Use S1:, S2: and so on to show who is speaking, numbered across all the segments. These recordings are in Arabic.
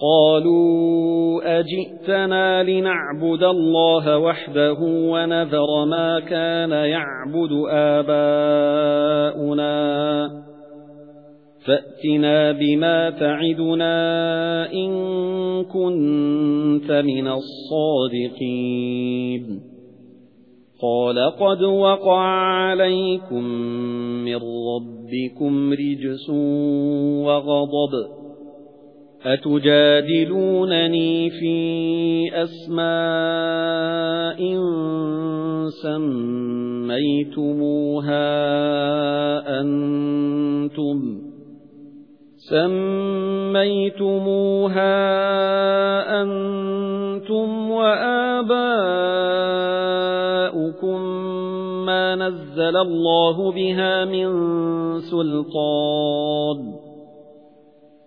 S1: قَالُوا أَجِئْتَنَا لِنَعْبُدَ اللَّهَ وَحْدَهُ وَنَذَرَ مَا كَانَ يَعْبُدُ آبَاؤُنَا. فَأْتِنَا بِمَا تَعِدُنَا إِن كُنتَ مِنَ الصَّادِقِينَ. قَالَ قَدْ وَقَعَ عَلَيْكُمْ مِنْ رَبِّكُمْ رِجْسٌ وَغَضَبٌ. أَتُجَادِلُونَنِي فِي أَسْمَاءٍ سَمَّيْتُمُوهَا أَنْتُمْ سَمَّيْتُمُوهَا أَنْتُمْ وَآبَاؤُكُمْ مَا نَزَّلَ اللَّهُ بِهَا مِنْ سُلْطَانٍ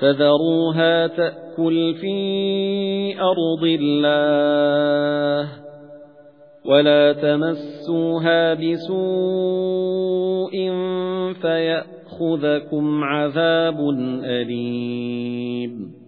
S1: فَذَرُوهَا تَأْكُلْ فِي أَرْضِ اللَّهِ وَلَا تَمَسُّوهَا بِسُوءٍ فَيَأْخُذَكُمْ عَذَابٌ أَلِيمٌ